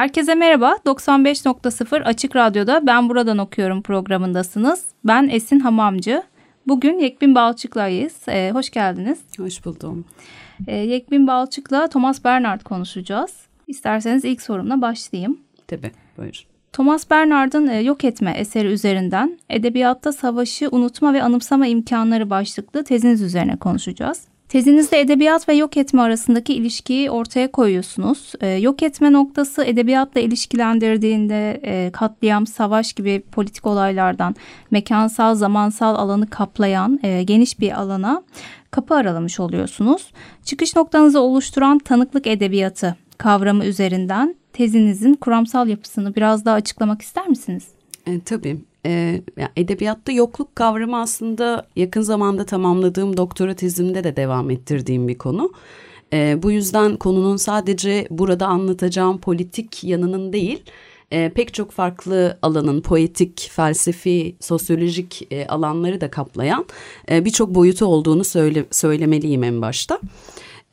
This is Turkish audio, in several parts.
Herkese merhaba. 95.0 Açık Radyo'da Ben Buradan Okuyorum programındasınız. Ben Esin Hamamcı. Bugün Yekbin Balçık'layız. Ee, hoş geldiniz. Hoş buldum. Ee, Yekbin Balçık'la Thomas Bernard konuşacağız. İsterseniz ilk sorumla başlayayım. Tabii, buyur. Thomas Bernard'ın e, Yok Etme eseri üzerinden edebiyatta savaşı unutma ve anımsama imkanları başlıklı teziniz üzerine konuşacağız. Tezinizde edebiyat ve yok etme arasındaki ilişkiyi ortaya koyuyorsunuz. E, yok etme noktası edebiyatla ilişkilendirdiğinde e, katliam, savaş gibi politik olaylardan mekansal, zamansal alanı kaplayan e, geniş bir alana kapı aralamış oluyorsunuz. Çıkış noktanızı oluşturan tanıklık edebiyatı kavramı üzerinden tezinizin kuramsal yapısını biraz daha açıklamak ister misiniz? E, tabii e, edebiyatta yokluk kavramı aslında yakın zamanda tamamladığım doktora tezimde de devam ettirdiğim bir konu. E, bu yüzden konunun sadece burada anlatacağım politik yanının değil, e, pek çok farklı alanın poetik, felsefi, sosyolojik e, alanları da kaplayan e, birçok boyutu olduğunu söyle, söylemeliyim en başta.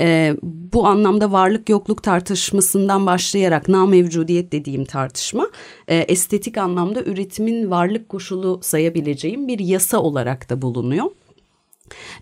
E, bu anlamda varlık yokluk tartışmasından başlayarak na mevcudiyet dediğim tartışma e, estetik anlamda üretimin varlık koşulu sayabileceğim bir yasa olarak da bulunuyor.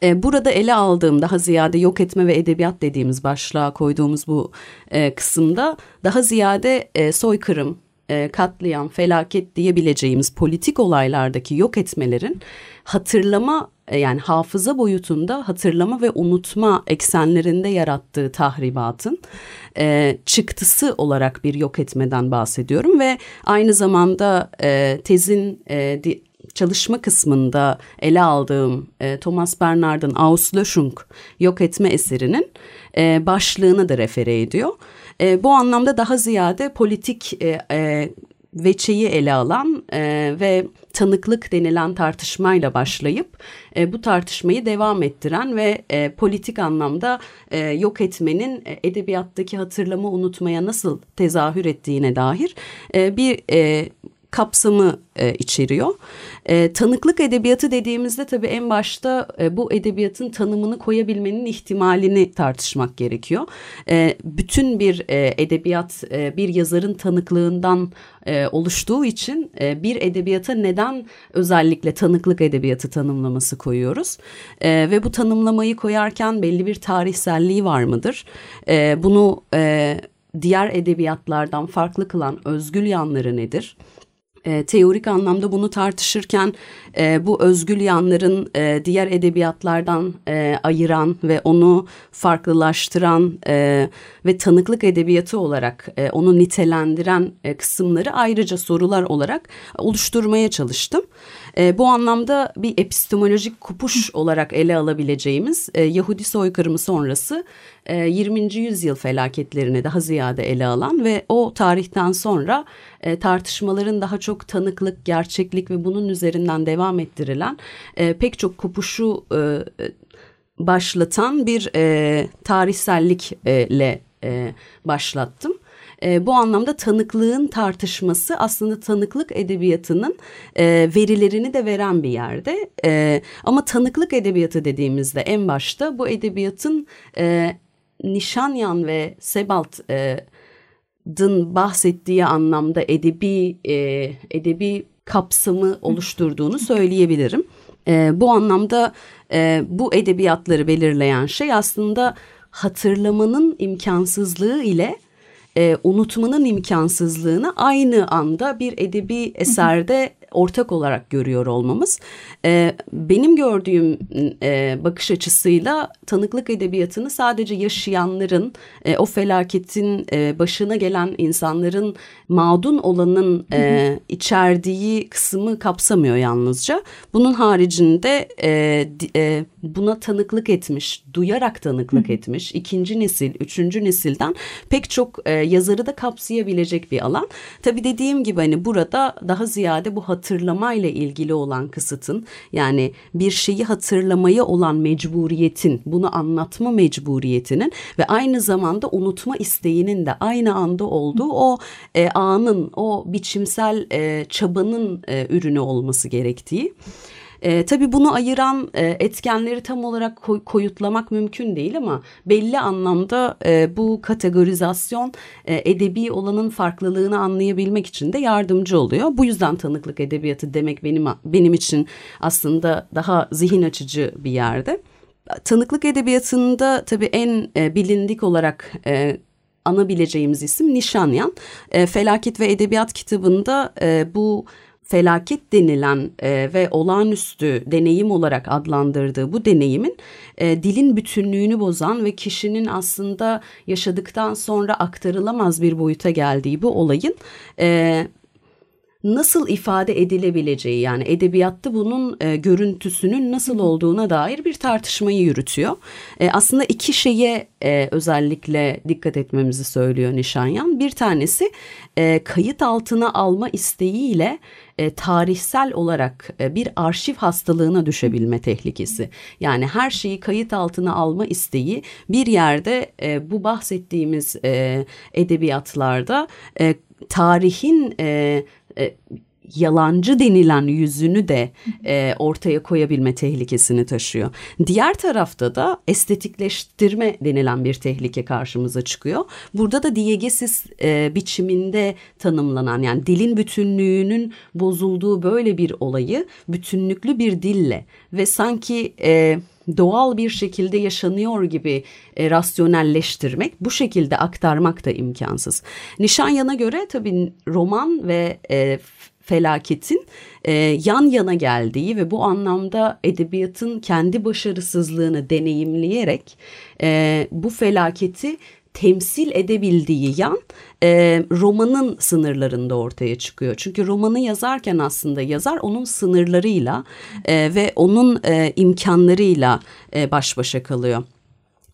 E, burada ele aldığım daha ziyade yok etme ve edebiyat dediğimiz başlığa koyduğumuz bu e, kısımda daha ziyade e, soykırım, e, katliam, felaket diyebileceğimiz politik olaylardaki yok etmelerin hatırlama yani hafıza boyutunda hatırlama ve unutma eksenlerinde yarattığı tahribatın e, çıktısı olarak bir yok etmeden bahsediyorum ve aynı zamanda e, tezin e, di, çalışma kısmında ele aldığım e, Thomas Bernard'ın Auslöschung yok etme eserinin e, başlığını da refere ediyor. E, bu anlamda daha ziyade politik e, e, veçeyi ele alan e, ve tanıklık denilen tartışmayla başlayıp e, bu tartışmayı devam ettiren ve e, politik anlamda e, yok etmenin e, edebiyattaki hatırlama unutmaya nasıl tezahür ettiğine dair e, bir e, kapsamı e, içeriyor. E, tanıklık edebiyatı dediğimizde tabii en başta e, bu edebiyatın tanımını koyabilmenin ihtimalini tartışmak gerekiyor. E, bütün bir e, edebiyat e, bir yazarın tanıklığından e, oluştuğu için e, bir edebiyata neden özellikle tanıklık edebiyatı tanımlaması koyuyoruz? E, ve bu tanımlamayı koyarken belli bir tarihselliği var mıdır? E, bunu e, diğer edebiyatlardan farklı kılan özgül yanları nedir? E, teorik anlamda bunu tartışırken e, bu özgül yanların e, diğer edebiyatlardan e, ayıran ve onu farklılaştıran e, ve tanıklık edebiyatı olarak e, onu nitelendiren e, kısımları ayrıca sorular olarak oluşturmaya çalıştım. E, bu anlamda bir epistemolojik kupuş olarak ele alabileceğimiz e, Yahudi soykırımı sonrası e, 20. yüzyıl felaketlerini daha ziyade ele alan ve o tarihten sonra e, tartışmaların daha çok tanıklık, gerçeklik ve bunun üzerinden devam ettirilen e, pek çok kopuşu e, başlatan bir e, tarihsellikle e, başlattım. E, bu anlamda tanıklığın tartışması aslında tanıklık edebiyatının e, verilerini de veren bir yerde. E, ama tanıklık edebiyatı dediğimizde en başta bu edebiyatın e, Nişanyan ve Sebalt e, dın bahsettiği anlamda edebi e, edebi kapsamı oluşturduğunu söyleyebilirim. E, bu anlamda e, bu edebiyatları belirleyen şey aslında hatırlamanın imkansızlığı ile e, unutmanın imkansızlığını aynı anda bir edebi eserde ortak olarak görüyor olmamız. E, benim gördüğüm e, bakış açısıyla tanıklık edebiyatını sadece yaşayanların, e, o felaketin e, başına gelen insanların mağdun olanın e, içerdiği kısmı kapsamıyor yalnızca. Bunun haricinde e, e, buna tanıklık etmiş, duyarak tanıklık etmiş ikinci nesil, üçüncü nesilden pek çok e, yazarı da kapsayabilecek bir alan. Tabii dediğim gibi hani burada daha ziyade bu hatırlamayla ilgili olan kısıtın yani bir şeyi hatırlamaya olan mecburiyetin, bunu anlatma mecburiyetinin ve aynı zamanda unutma isteğinin de aynı anda olduğu o e, anın, o biçimsel e, çabanın e, ürünü olması gerektiği. E, tabii bunu ayıran e, etkenleri tam olarak koy, koyutlamak mümkün değil ama belli anlamda e, bu kategorizasyon e, edebi olanın farklılığını anlayabilmek için de yardımcı oluyor. Bu yüzden tanıklık edebiyatı demek benim benim için aslında daha zihin açıcı bir yerde. Tanıklık edebiyatında tabii en e, bilindik olarak e, anabileceğimiz isim Nişanyan. E, Felaket ve Edebiyat kitabında e, bu felaket denilen e, ve olağanüstü deneyim olarak adlandırdığı bu deneyimin e, dilin bütünlüğünü bozan ve kişinin aslında yaşadıktan sonra aktarılamaz bir boyuta geldiği bu olayın e, nasıl ifade edilebileceği yani edebiyatta bunun e, görüntüsünün nasıl olduğuna dair bir tartışmayı yürütüyor. E, aslında iki şeye e, özellikle dikkat etmemizi söylüyor Nişanyan. Bir tanesi e, kayıt altına alma isteğiyle e, tarihsel olarak e, bir arşiv hastalığına düşebilme tehlikesi. Yani her şeyi kayıt altına alma isteği bir yerde e, bu bahsettiğimiz e, edebiyatlarda e, tarihin e, e, yalancı denilen yüzünü de e, ortaya koyabilme tehlikesini taşıyor. Diğer tarafta da estetikleştirme denilen bir tehlike karşımıza çıkıyor. Burada da diegesis e, biçiminde tanımlanan yani dilin bütünlüğünün bozulduğu böyle bir olayı bütünlüklü bir dille ve sanki... E, doğal bir şekilde yaşanıyor gibi e, rasyonelleştirmek, bu şekilde aktarmak da imkansız. Nişanyan'a göre tabii roman ve e, felaketin e, yan yana geldiği ve bu anlamda edebiyatın kendi başarısızlığını deneyimleyerek e, bu felaketi temsil edebildiği yan e, romanın sınırlarında ortaya çıkıyor. Çünkü romanı yazarken aslında yazar onun sınırlarıyla e, ve onun e, imkanlarıyla e, baş başa kalıyor.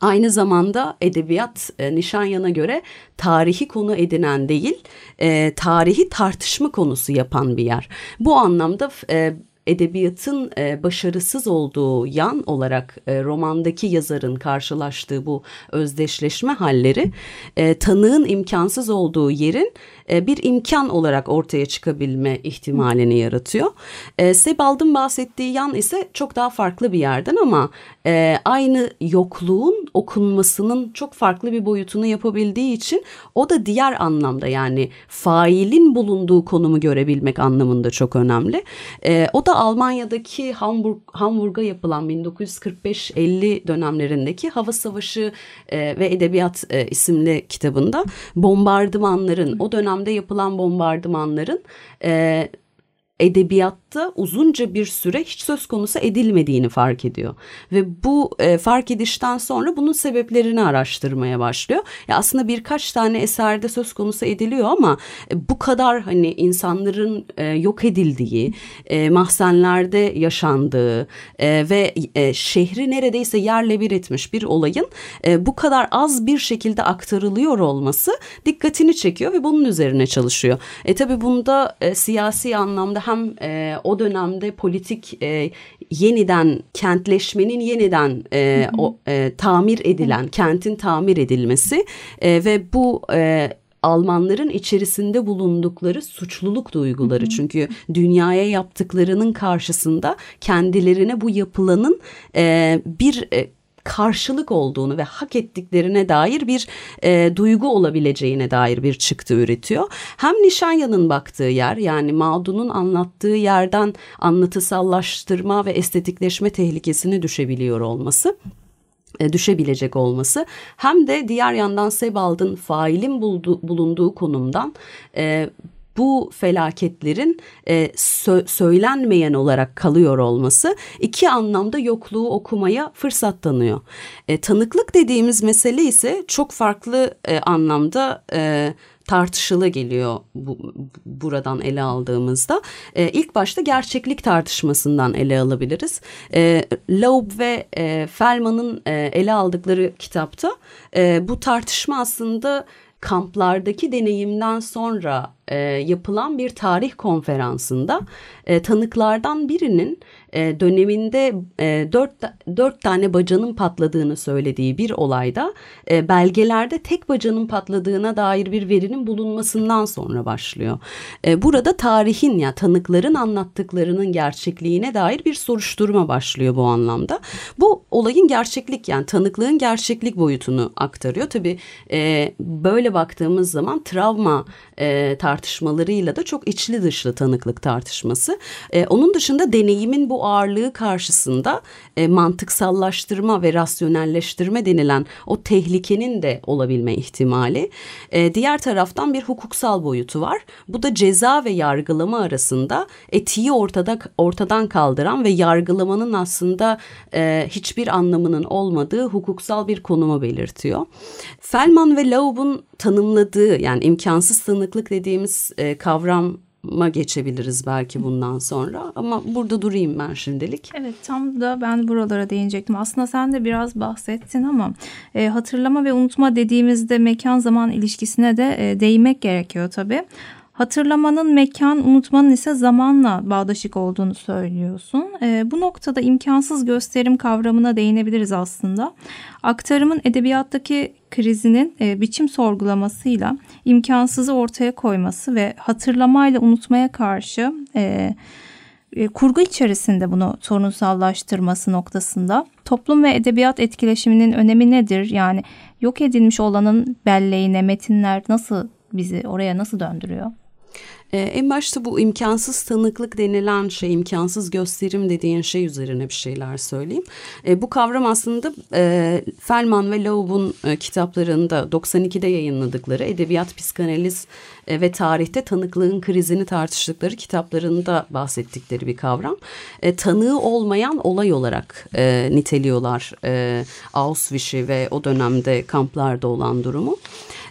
Aynı zamanda edebiyat e, Nişanyan'a göre tarihi konu edinen değil, e, tarihi tartışma konusu yapan bir yer. Bu anlamda e, edebiyatın e, başarısız olduğu yan olarak e, romandaki yazarın karşılaştığı bu özdeşleşme halleri e, tanığın imkansız olduğu yerin e, bir imkan olarak ortaya çıkabilme ihtimalini yaratıyor. E, Sebald'ın bahsettiği yan ise çok daha farklı bir yerden ama e, aynı yokluğun okunmasının çok farklı bir boyutunu yapabildiği için o da diğer anlamda yani failin bulunduğu konumu görebilmek anlamında çok önemli. O da Almanya'daki Hamburg Hamburg'a yapılan 1945-50 dönemlerindeki Hava Savaşı ve Edebiyat isimli kitabında bombardımanların o dönemde yapılan bombardımanların e, edebiyatta uzunca bir süre hiç söz konusu edilmediğini fark ediyor. Ve bu e, fark edişten sonra bunun sebeplerini araştırmaya başlıyor. Ya aslında birkaç tane eserde söz konusu ediliyor ama e, bu kadar hani insanların e, yok edildiği, e, mahzenlerde yaşandığı e, ve e, şehri neredeyse yerle bir etmiş bir olayın e, bu kadar az bir şekilde aktarılıyor olması dikkatini çekiyor ve bunun üzerine çalışıyor. E tabi bunda e, siyasi anlamda hem e, o dönemde politik e, yeniden kentleşmenin yeniden e, o e, tamir edilen kentin tamir edilmesi e, ve bu e, Almanların içerisinde bulundukları suçluluk duyguları. Hı hı. Çünkü dünyaya yaptıklarının karşısında kendilerine bu yapılanın e, bir e, karşılık olduğunu ve hak ettiklerine dair bir e, duygu olabileceğine dair bir çıktı üretiyor. Hem Nişanya'nın baktığı yer yani Mağdun'un anlattığı yerden anlatısallaştırma ve estetikleşme tehlikesine düşebiliyor olması e, düşebilecek olması hem de diğer yandan Sebald'ın failin buldu, bulunduğu konumdan e, bu felaketlerin e, sö söylenmeyen olarak kalıyor olması iki anlamda yokluğu okumaya fırsat tanıyor. E, tanıklık dediğimiz mesele ise çok farklı e, anlamda e, tartışılı geliyor bu, buradan ele aldığımızda. E, ilk başta gerçeklik tartışmasından ele alabiliriz. E, Loeb ve e, Feldman'ın e, ele aldıkları kitapta e, bu tartışma aslında kamplardaki deneyimden sonra e, yapılan bir tarih konferansında e, tanıklardan birinin e, döneminde e, dört, dört tane bacanın patladığını söylediği bir olayda e, belgelerde tek bacanın patladığına dair bir verinin bulunmasından sonra başlıyor. E, burada tarihin ya tanıkların anlattıklarının gerçekliğine dair bir soruşturma başlıyor bu anlamda. Bu olayın gerçeklik yani tanıklığın gerçeklik boyutunu aktarıyor. Tabii e, böyle baktığımız zaman travma e, tartışmalarıyla da çok içli dışlı tanıklık tartışması. E, onun dışında deneyimin bu ağırlığı karşısında e, mantıksallaştırma ve rasyonelleştirme denilen o tehlikenin de olabilme ihtimali. E, diğer taraftan bir hukuksal boyutu var. Bu da ceza ve yargılama arasında etiği ortada ortadan kaldıran ve yargılamanın aslında e, hiçbir anlamının olmadığı hukuksal bir konumu belirtiyor. Feldman ve Laub'un tanımladığı yani imkansız tanıklık dediğimiz e, kavram ma geçebiliriz belki bundan sonra ama burada durayım ben şimdilik. Evet tam da ben buralara değinecektim. Aslında sen de biraz bahsettin ama e, hatırlama ve unutma dediğimizde mekan zaman ilişkisine de e, değinmek gerekiyor tabii. Hatırlamanın mekan, unutmanın ise zamanla bağdaşık olduğunu söylüyorsun. E, bu noktada imkansız gösterim kavramına değinebiliriz aslında. Aktarımın edebiyattaki krizinin e, biçim sorgulamasıyla imkansızı ortaya koyması ve hatırlamayla unutmaya karşı e, e, kurgu içerisinde bunu sorunsallaştırması noktasında toplum ve edebiyat etkileşiminin önemi nedir? Yani yok edilmiş olanın belleğine metinler nasıl bizi oraya nasıl döndürüyor? Ee, en başta bu imkansız tanıklık denilen şey, imkansız gösterim dediğin şey üzerine bir şeyler söyleyeyim. E, bu kavram aslında e, Feldman ve Loeb'un e, kitaplarında 92'de yayınladıkları Edebiyat, Psikanaliz e, ve Tarihte Tanıklığın Krizini tartıştıkları kitaplarında bahsettikleri bir kavram. E, tanığı olmayan olay olarak e, niteliyorlar e, Auschwitz'i ve o dönemde kamplarda olan durumu.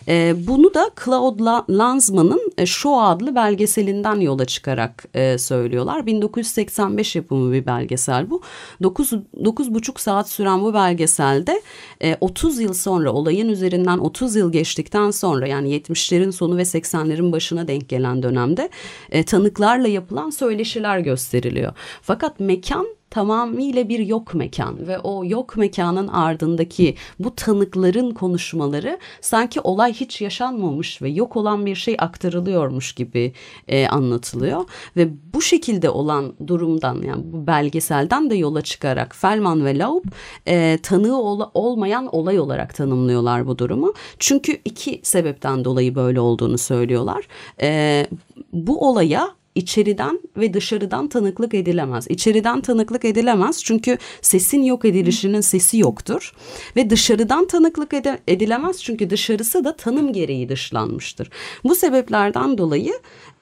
E, bunu da Claude Lanzmann'ın e, Show adlı belgeselinden yola çıkarak e, söylüyorlar. 1985 yapımı bir belgesel bu. 9, 9,5 saat süren bu belgeselde e, 30 yıl sonra olayın üzerinden 30 yıl geçtikten sonra yani 70'lerin sonu ve 80'lerin başına denk gelen dönemde e, tanıklarla yapılan söyleşiler gösteriliyor. Fakat mekan tamamıyla bir yok mekan ve o yok mekanın ardındaki bu tanıkların konuşmaları sanki olay hiç yaşanmamış ve yok olan bir şey aktarılıyormuş gibi e, anlatılıyor ve bu şekilde olan durumdan yani bu belgeselden de yola çıkarak Felman ve Laub e, tanığı ol, olmayan olay olarak tanımlıyorlar bu durumu. Çünkü iki sebepten dolayı böyle olduğunu söylüyorlar. E, bu olaya içeriden ve dışarıdan tanıklık edilemez. İçeriden tanıklık edilemez çünkü sesin yok edilişinin sesi yoktur. Ve dışarıdan tanıklık edilemez çünkü dışarısı da tanım gereği dışlanmıştır. Bu sebeplerden dolayı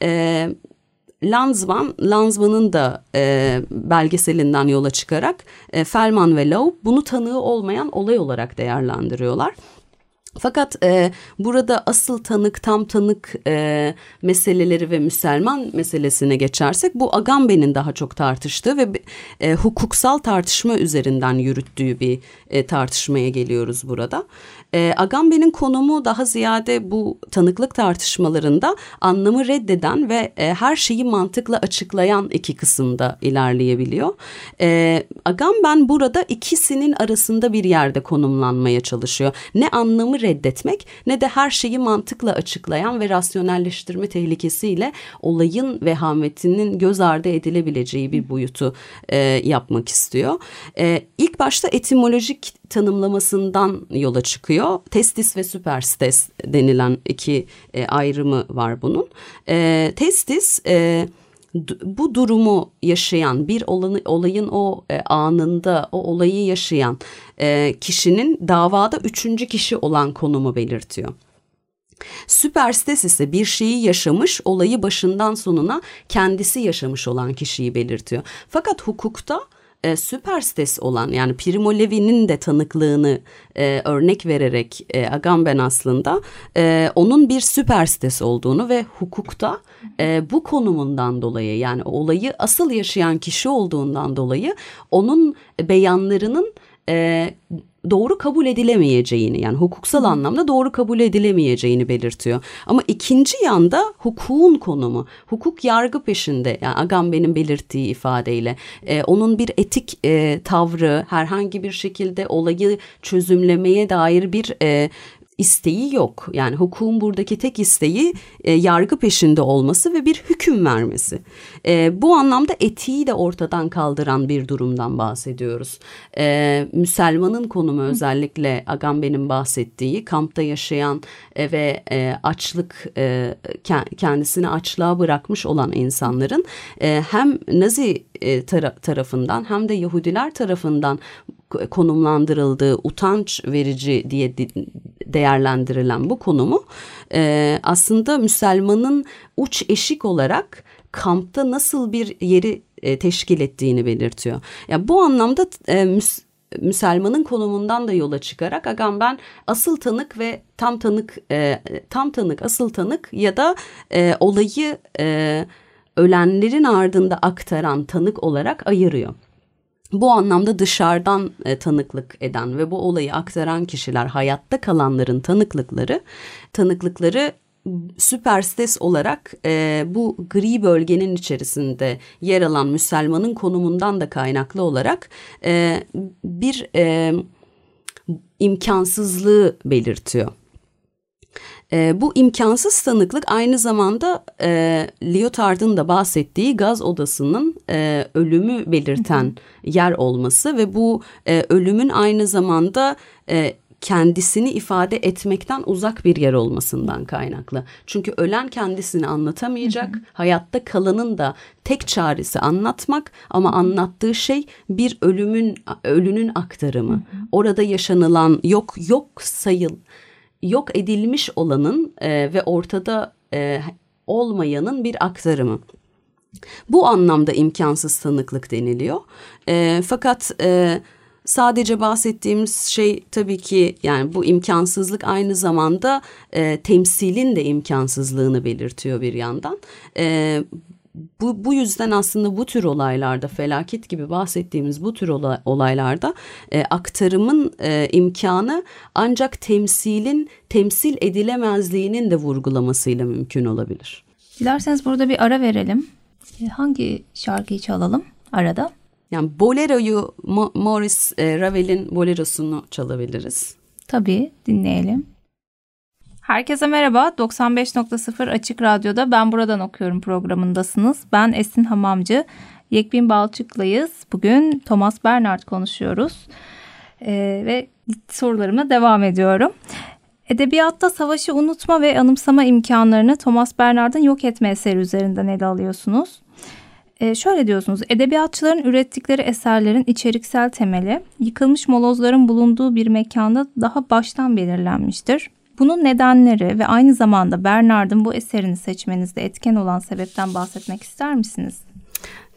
e, Lanzmann, Lanzmann'ın da e, belgeselinden yola çıkarak e, Felman ve Loeb bunu tanığı olmayan olay olarak değerlendiriyorlar. Fakat e, burada asıl tanık tam tanık e, meseleleri ve Müselman meselesine geçersek bu Agamben'in daha çok tartıştığı ve e, hukuksal tartışma üzerinden yürüttüğü bir e, tartışmaya geliyoruz burada. E, Agamben'in konumu daha ziyade bu tanıklık tartışmalarında anlamı reddeden ve e, her şeyi mantıkla açıklayan iki kısımda ilerleyebiliyor. E, Agamben burada ikisinin arasında bir yerde konumlanmaya çalışıyor. Ne anlamı reddetmek ne de her şeyi mantıkla açıklayan ve rasyonelleştirme tehlikesiyle olayın vehametinin göz ardı edilebileceği bir boyutu e, yapmak istiyor. E, ilk başta etimolojik tanımlamasından yola çıkıyor. Testis ve süperstes denilen iki e, ayrımı var bunun. E, testis e, bu durumu yaşayan bir olanı, olayın o e, anında o olayı yaşayan e, kişinin davada üçüncü kişi olan konumu belirtiyor. Süperstes ise bir şeyi yaşamış, olayı başından sonuna kendisi yaşamış olan kişiyi belirtiyor. Fakat hukukta e, süperstes olan yani Primo Levi'nin de tanıklığını e, örnek vererek e, Agamben aslında e, onun bir süperstes olduğunu ve hukukta e, bu konumundan dolayı yani olayı asıl yaşayan kişi olduğundan dolayı onun beyanlarının e, doğru kabul edilemeyeceğini yani hukuksal anlamda doğru kabul edilemeyeceğini belirtiyor. Ama ikinci yanda hukukun konumu. Hukuk yargı peşinde yani Agamben'in belirttiği ifadeyle e, onun bir etik e, tavrı herhangi bir şekilde olayı çözümlemeye dair bir e, isteği yok. Yani hukukun buradaki tek isteği e, yargı peşinde olması ve bir hüküm vermesi. E, bu anlamda etiği de ortadan kaldıran bir durumdan bahsediyoruz. E, Müslümanın konumu özellikle Agamben'in bahsettiği kampta yaşayan e, ve e, açlık e, kendisini açlığa bırakmış olan insanların e, hem Nazi e, tara tarafından hem de Yahudiler tarafından konumlandırıldığı utanç verici diye değerlendirilen bu konumu e, aslında Müslümanın uç eşik olarak kampta nasıl bir yeri e, teşkil ettiğini belirtiyor. Ya yani bu anlamda e, müs Müslümanın konumundan da yola çıkarak Agamben asıl tanık ve tam tanık e, tam tanık asıl tanık ya da e, olayı e, ölenlerin ardında aktaran tanık olarak ayırıyor. Bu anlamda dışarıdan e, tanıklık eden ve bu olayı aktaran kişiler hayatta kalanların tanıklıkları tanıklıkları süperstes olarak e, bu gri bölgenin içerisinde yer alan Müslümanın konumundan da kaynaklı olarak e, bir e, imkansızlığı belirtiyor. E, bu imkansız tanıklık aynı zamanda e, Lyotard'ın da bahsettiği gaz odasının e, ölümü belirten yer olması ve bu e, ölümün aynı zamanda e, kendisini ifade etmekten uzak bir yer olmasından kaynaklı. Çünkü ölen kendisini anlatamayacak, hı hı. hayatta kalanın da tek çaresi anlatmak ama anlattığı şey bir ölümün ölünün aktarımı. Hı hı. Orada yaşanılan yok yok sayıl yok edilmiş olanın e, ve ortada e, olmayanın bir aktarımı. Bu anlamda imkansız tanıklık deniliyor. E, fakat e, sadece bahsettiğimiz şey tabii ki yani bu imkansızlık aynı zamanda e, temsilin de imkansızlığını belirtiyor bir yandan. E, bu, bu yüzden aslında bu tür olaylarda felaket gibi bahsettiğimiz bu tür olay, olaylarda e, aktarımın e, imkanı ancak temsilin temsil edilemezliğinin de vurgulamasıyla mümkün olabilir. Dilerseniz burada bir ara verelim. E, hangi şarkıyı çalalım arada? Yani Bolero'yu Morris e, Ravel'in Bolero'sunu çalabiliriz. Tabii dinleyelim. Herkese merhaba. 95.0 Açık Radyo'da Ben Buradan Okuyorum programındasınız. Ben Esin Hamamcı. Yekbin Balçık'layız. Bugün Thomas Bernard konuşuyoruz. Ee, ve sorularıma devam ediyorum. Edebiyatta savaşı unutma ve anımsama imkanlarını Thomas Bernard'ın yok etme eseri üzerinden ele alıyorsunuz. Ee, şöyle diyorsunuz, edebiyatçıların ürettikleri eserlerin içeriksel temeli yıkılmış molozların bulunduğu bir mekanda daha baştan belirlenmiştir. Bunun nedenleri ve aynı zamanda Bernard'ın bu eserini seçmenizde etken olan sebepten bahsetmek ister misiniz?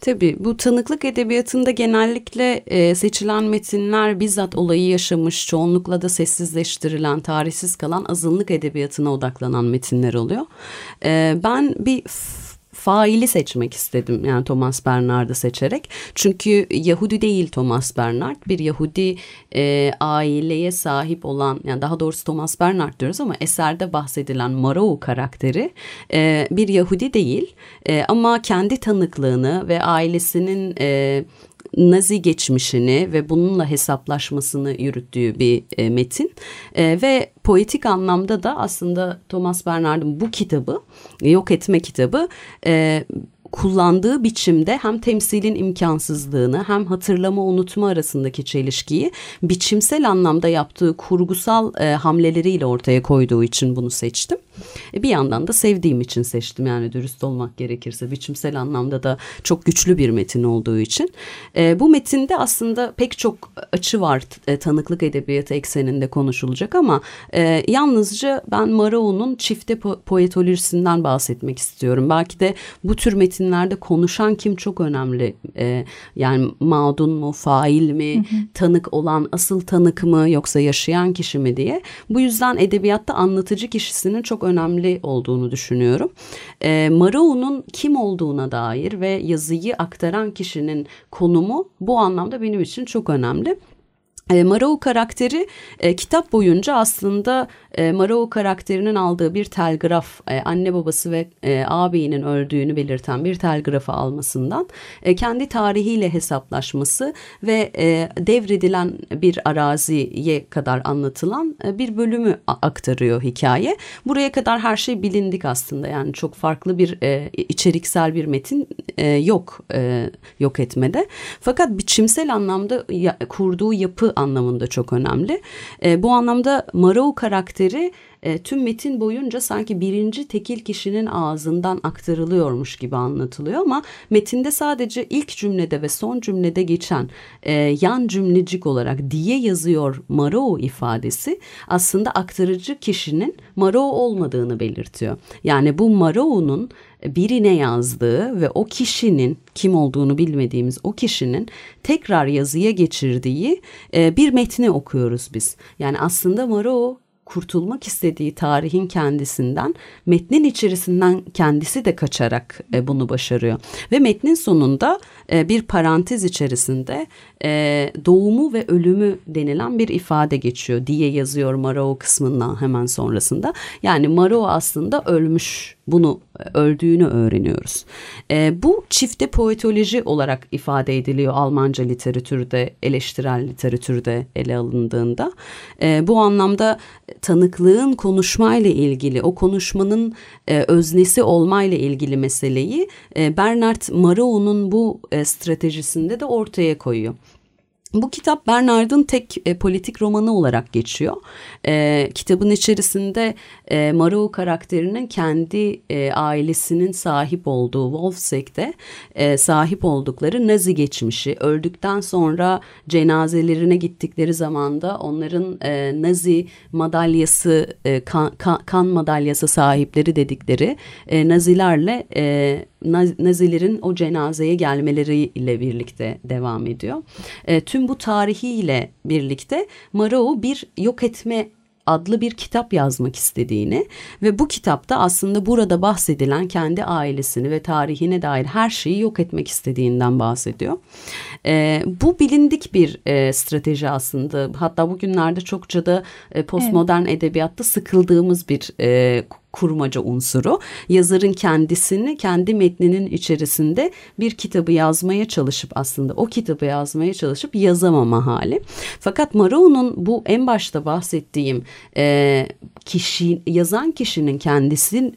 Tabii bu tanıklık edebiyatında genellikle e, seçilen metinler bizzat olayı yaşamış, çoğunlukla da sessizleştirilen, tarihsiz kalan azınlık edebiyatına odaklanan metinler oluyor. E, ben bir faili seçmek istedim. Yani Thomas Bernard'ı seçerek. Çünkü Yahudi değil Thomas Bernard. Bir Yahudi e, aileye sahip olan yani daha doğrusu Thomas Bernard diyoruz ama eserde bahsedilen Marou karakteri e, bir Yahudi değil. E, ama kendi tanıklığını ve ailesinin e, Nazi geçmişini ve bununla hesaplaşmasını yürüttüğü bir e, metin. E, ve poetik anlamda da aslında Thomas Bernard'ın bu kitabı yok etme kitabı e, kullandığı biçimde hem temsilin imkansızlığını hem hatırlama unutma arasındaki çelişkiyi biçimsel anlamda yaptığı kurgusal e, hamleleriyle ortaya koyduğu için bunu seçtim. E, bir yandan da sevdiğim için seçtim yani dürüst olmak gerekirse biçimsel anlamda da çok güçlü bir metin olduğu için. E, bu metinde aslında pek çok açı var e, tanıklık edebiyatı ekseninde konuşulacak ama e, yalnızca ben Marao'nun çifte po poetolojisinden bahsetmek istiyorum. Belki de bu tür metinlerde konuşan kim çok önemli. E, yani mağdun mu, fail mi, hı hı. tanık olan asıl tanık mı yoksa yaşayan kişi mi diye. Bu yüzden edebiyatta anlatıcı kişisinin çok önemli olduğunu düşünüyorum. E, Marao'nun kim olduğuna dair ve yazıyı aktaran kişinin konumu bu anlamda benim için çok önemli. E, Marao karakteri e, kitap boyunca aslında e, Marao karakterinin aldığı bir telgraf e, anne babası ve e, ağabeyinin öldüğünü belirten bir telgrafı almasından e, kendi tarihiyle hesaplaşması ve e, devredilen bir araziye kadar anlatılan e, bir bölümü aktarıyor hikaye. Buraya kadar her şey bilindik aslında yani çok farklı bir e, içeriksel bir metin e, yok e, yok etmede. Fakat biçimsel anlamda ya, kurduğu yapı anlamında çok önemli. E, bu anlamda Marao karakteri e, tüm metin boyunca sanki birinci tekil kişinin ağzından aktarılıyormuş gibi anlatılıyor ama metinde sadece ilk cümlede ve son cümlede geçen e, yan cümlecik olarak diye yazıyor Marao ifadesi aslında aktarıcı kişinin Marao olmadığını belirtiyor. Yani bu Marao'nun birine yazdığı ve o kişinin kim olduğunu bilmediğimiz o kişinin tekrar yazıya geçirdiği e, bir metni okuyoruz biz. Yani aslında Marao kurtulmak istediği tarihin kendisinden metnin içerisinden kendisi de kaçarak e, bunu başarıyor. Ve metnin sonunda e, bir parantez içerisinde e, doğumu ve ölümü denilen bir ifade geçiyor diye yazıyor Marao kısmından hemen sonrasında. Yani Marao aslında ölmüş bunu e, öldüğünü öğreniyoruz. E, bu çifte poetoloji olarak ifade ediliyor Almanca literatürde, eleştirel literatürde ele alındığında. E, bu anlamda tanıklığın konuşmayla ilgili, o konuşmanın e, öznesi olmayla ilgili meseleyi e, Bernard Marao'nun bu e, stratejisinde de ortaya koyuyor. Bu kitap Bernard'ın tek e, politik romanı olarak geçiyor. E, kitabın içerisinde e, Marou karakterinin kendi e, ailesinin sahip olduğu Wolfseg'de e, sahip oldukları Nazi geçmişi, öldükten sonra cenazelerine gittikleri zamanda onların e, Nazi madalyası, e, kan, kan, kan madalyası sahipleri dedikleri e, Nazilerle e, Nazilerin o cenazeye gelmeleriyle birlikte devam ediyor. E, tüm bu tarihiyle birlikte Marou bir yok etme adlı bir kitap yazmak istediğini ve bu kitapta aslında burada bahsedilen kendi ailesini ve tarihine dair her şeyi yok etmek istediğinden bahsediyor. E, bu bilindik bir e, strateji aslında hatta bugünlerde çokça da e, postmodern evet. edebiyatta sıkıldığımız bir e, kurmaca unsuru. Yazarın kendisini kendi metninin içerisinde bir kitabı yazmaya çalışıp aslında o kitabı yazmaya çalışıp yazamama hali. Fakat Marou'nun bu en başta bahsettiğim e, kişi yazan kişinin kendisinin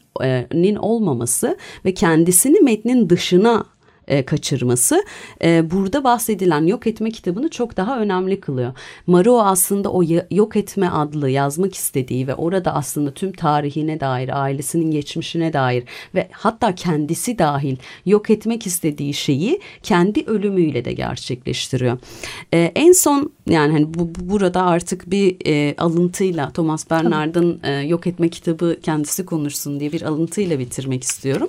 olmaması ve kendisini metnin dışına e, kaçırması e, burada bahsedilen yok etme kitabını çok daha önemli kılıyor. Marou aslında o yok etme adlı yazmak istediği ve orada aslında tüm tarihine dair, ailesinin geçmişine dair ve hatta kendisi dahil yok etmek istediği şeyi kendi ölümüyle de gerçekleştiriyor. E, en son yani hani bu burada artık bir e, alıntıyla Thomas Bernard'ın e, yok etme kitabı kendisi konuşsun diye bir alıntıyla bitirmek istiyorum.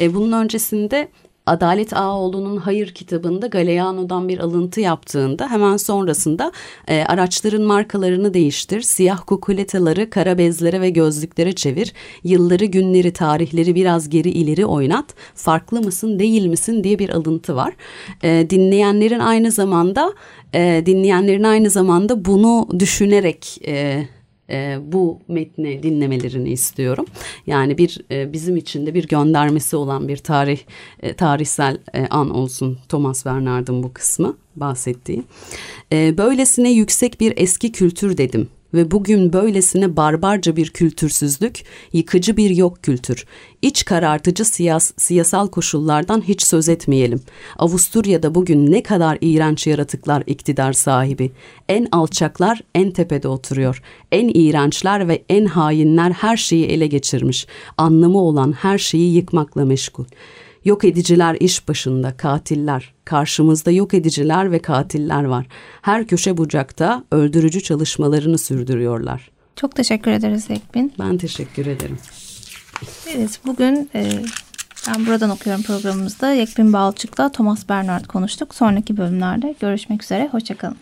E, bunun öncesinde Adalet Ağoğlu'nun Hayır kitabında Galeano'dan bir alıntı yaptığında hemen sonrasında e, araçların markalarını değiştir, siyah kukuletaları kara bezlere ve gözlüklere çevir, yılları, günleri, tarihleri biraz geri ileri oynat, farklı mısın değil misin diye bir alıntı var. E, dinleyenlerin aynı zamanda e, dinleyenlerin aynı zamanda bunu düşünerek e, e, bu metni dinlemelerini istiyorum. Yani bir e, bizim için de bir göndermesi olan bir tarih e, tarihsel e, an olsun Thomas Bernard'ın bu kısmı bahsettiği. E, böylesine yüksek bir eski kültür dedim ve bugün böylesine barbarca bir kültürsüzlük, yıkıcı bir yok kültür. İç karartıcı siyas siyasal koşullardan hiç söz etmeyelim. Avusturya'da bugün ne kadar iğrenç yaratıklar iktidar sahibi. En alçaklar en tepede oturuyor. En iğrençler ve en hainler her şeyi ele geçirmiş. Anlamı olan her şeyi yıkmakla meşgul. Yok ediciler iş başında, katiller. Karşımızda yok ediciler ve katiller var. Her köşe bucakta öldürücü çalışmalarını sürdürüyorlar. Çok teşekkür ederiz Ekbin. Ben teşekkür ederim. Evet, bugün e, ben buradan okuyorum programımızda Yekbin Balçık'la Thomas Bernard konuştuk. Sonraki bölümlerde görüşmek üzere, hoşçakalın.